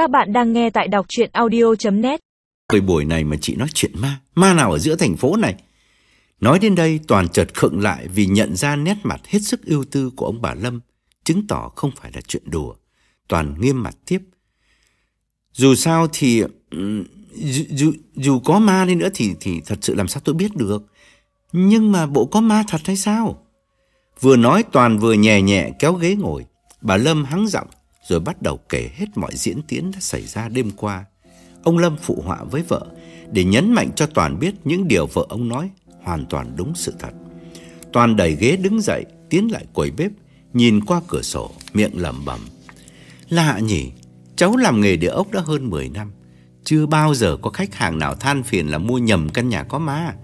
Các bạn đang nghe tại đọc chuyện audio.net Thời buổi này mà chị nói chuyện ma, ma nào ở giữa thành phố này? Nói đến đây Toàn chợt khựng lại vì nhận ra nét mặt hết sức ưu tư của ông bà Lâm, chứng tỏ không phải là chuyện đùa. Toàn nghiêm mặt tiếp. Dù sao thì dù, dù, dù có ma đi nữa thì thì thật sự làm sao tôi biết được. Nhưng mà bộ có ma thật hay sao? Vừa nói Toàn vừa nhẹ nhẹ kéo ghế ngồi. Bà Lâm hắng giọng rồi bắt đầu kể hết mọi diễn tiến đã xảy ra đêm qua. Ông Lâm phụ họa với vợ để nhấn mạnh cho Toàn biết những điều vợ ông nói hoàn toàn đúng sự thật. Toàn đẩy ghế đứng dậy, tiến lại quầy bếp, nhìn qua cửa sổ, miệng lẩm bẩm. Lạ nhỉ, cháu làm nghề địa ốc đã hơn 10 năm. Chưa bao giờ có khách hàng nào than phiền là mua nhầm căn nhà có má.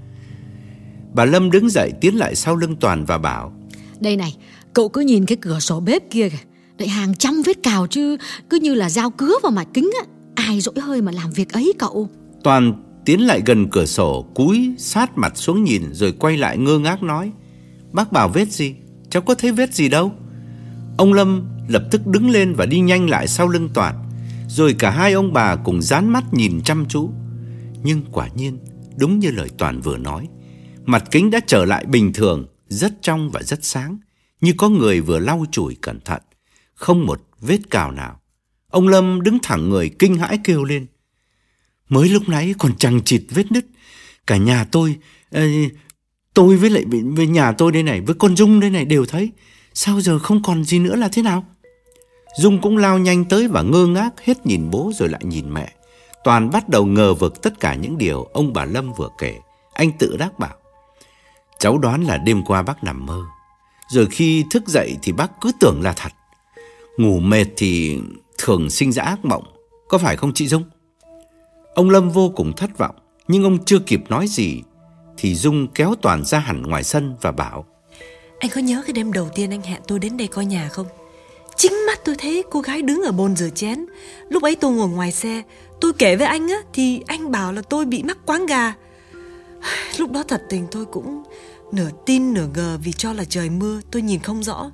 Bà Lâm đứng dậy tiến lại sau lưng Toàn và bảo Đây này, cậu cứ nhìn cái cửa sổ bếp kia kìa lại hàng trăm vết cào chứ, Cứ như là dao cứa vào mặt kính á. Ai dỗi hơi mà làm việc ấy cậu? Toàn tiến lại gần cửa sổ, Cúi sát mặt xuống nhìn Rồi quay lại ngơ ngác nói, Bác bảo vết gì? Cháu có thấy vết gì đâu. Ông Lâm lập tức đứng lên và đi nhanh lại sau lưng Toàn, Rồi cả hai ông bà cùng dán mắt nhìn chăm chú. Nhưng quả nhiên, Đúng như lời Toàn vừa nói, Mặt kính đã trở lại bình thường, Rất trong và rất sáng, Như có người vừa lau chùi cẩn thận. Không một vết cào nào. Ông Lâm đứng thẳng người, kinh hãi kêu lên. Mới lúc nãy còn chẳng chịt vết nứt. Cả nhà tôi Tôi với lại với nhà tôi đây này, Với con Dung đây này đều thấy. Sao giờ không còn gì nữa là thế nào? Dung cũng lao nhanh tới và ngơ ngác Hết nhìn bố rồi lại nhìn mẹ. Toàn bắt đầu ngờ vực tất cả những điều Ông bà Lâm vừa kể. Anh tự đắc bảo, Cháu đoán là đêm qua bác nằm mơ. Rồi khi thức dậy thì bác cứ tưởng là thật. Ngủ mệt thì thường sinh ra ác mộng Có phải không chị Dung? Ông Lâm vô cùng thất vọng, Nhưng ông chưa kịp nói gì Thì Dung kéo Toàn ra hẳn ngoài sân và bảo, Anh có nhớ cái đêm đầu tiên anh hẹn tôi đến đây coi nhà không? Chính mắt tôi thấy cô gái đứng ở bồn rửa chén Lúc ấy tôi ngồi ngoài xe, Tôi kể với anh á, Thì anh bảo là tôi bị mắc quáng gà Lúc đó thật tình tôi cũng nửa tin nửa ngờ vì cho là trời mưa, tôi nhìn không rõ.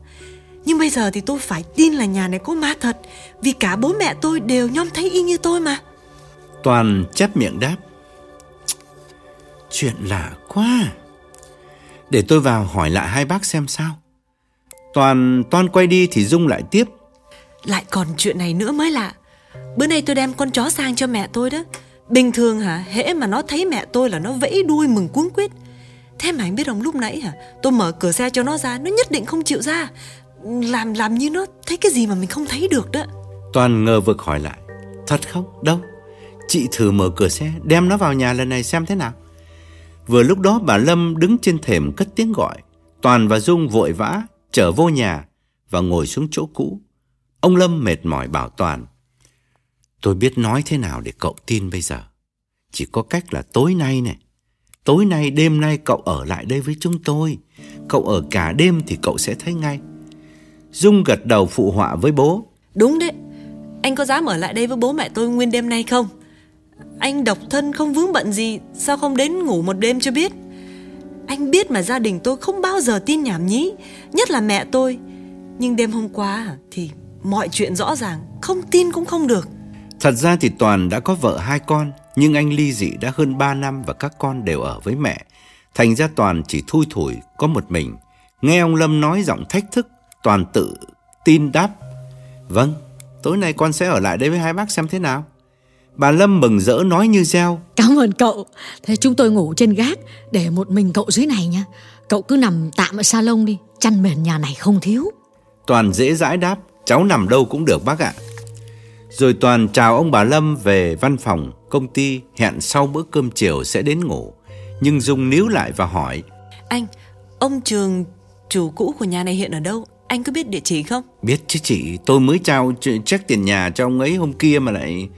Nhưng bây giờ thì tôi phải tin là nhà này có ma thật vì cả bố mẹ tôi đều nhom thấy y như tôi mà. Toàn chép miệng đáp. Chuyện lạ quá. Để tôi vào hỏi lại hai bác xem sao. Toàn Toàn quay đi thì Dung lại tiếp. Lại còn chuyện này nữa mới lạ. Bữa nay tôi đem con chó sang cho mẹ tôi đó. Bình thường hả, hễ mà nó thấy mẹ tôi là nó vẫy đuôi mừng cuống quýt. Thế mà anh biết không lúc nãy hả, tôi mở cửa xe cho nó ra, nó nhất định không chịu ra. Làm làm như nó thấy cái gì mà mình không thấy được đó. Toàn ngờ vực hỏi lại, thật không? Đâu? Chị thử mở cửa xe, đem nó vào nhà lần này xem thế nào. Vừa lúc đó bà Lâm đứng trên thềm cất tiếng gọi. Toàn và Dung vội vã trở vô nhà và ngồi xuống chỗ cũ. Ông Lâm mệt mỏi bảo Toàn. Tôi biết nói thế nào để cậu tin bây giờ. Chỉ có cách là tối nay này. Tối nay đêm nay cậu ở lại đây với chúng tôi. Cậu ở cả đêm thì cậu sẽ thấy ngay. Dung gật đầu phụ họa với bố. Đúng đấy. Anh có dám ở lại đây với bố mẹ tôi nguyên đêm nay không? Anh độc thân không vướng bận gì Sao không đến ngủ một đêm cho biết Anh biết mà gia đình tôi không bao giờ tin nhảm nhí Nhất là mẹ tôi Nhưng đêm hôm qua thì mọi chuyện rõ ràng Không tin cũng không được Thật ra thì Toàn đã có vợ hai con, nhưng anh ly dị đã hơn 3 năm và các con đều ở với mẹ. Thành ra Toàn chỉ thui thủi có một mình. Nghe ông Lâm nói giọng thách thức, Toàn tự tin đáp. Vâng, tối nay con sẽ ở lại đây với hai bác xem thế nào. Bà Lâm mừng rỡ nói như reo. Cảm ơn cậu. Thế chúng tôi ngủ trên gác, để một mình cậu dưới này nha. Cậu cứ nằm tạm ở salon đi, chăn mền nhà này không thiếu. Toàn dễ dãi đáp, cháu nằm đâu cũng được bác ạ. Rồi Toàn chào ông bà Lâm về văn phòng, công ty hẹn sau bữa cơm chiều sẽ đến ngủ. Nhưng Dung níu lại và hỏi Anh, ông Trường, chủ cũ của nhà này hiện ở đâu? Anh có biết địa chỉ không? Biết chứ chị, tôi mới trao check tiền nhà cho ông ấy hôm kia mà lại...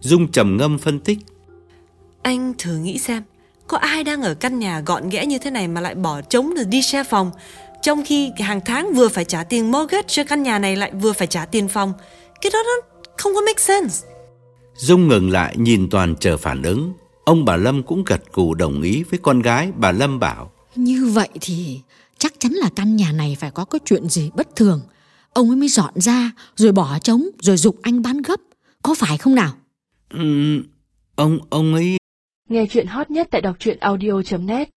Dung trầm ngâm phân tích. Anh thử nghĩ xem Có ai đang ở căn nhà gọn ghẽ như thế này Mà lại bỏ trống rồi đi xe phòng Trong khi hàng tháng vừa phải trả tiền mortgage Cho căn nhà này lại vừa phải trả tiền phòng. Cái đó nó không có make sense. Dung ngừng lại nhìn Toàn chờ phản ứng. Ông bà Lâm cũng gật gù đồng ý với con gái Bà Lâm bảo. Như vậy thì chắc chắn là căn nhà này phải có cái chuyện gì bất thường. Ông ấy mới dọn ra Rồi bỏ trống Rồi dục anh bán gấp. Có phải không nào? Ừm, ông ông ấy Nghe chuyện hot nhất tại đọc truyện audio.net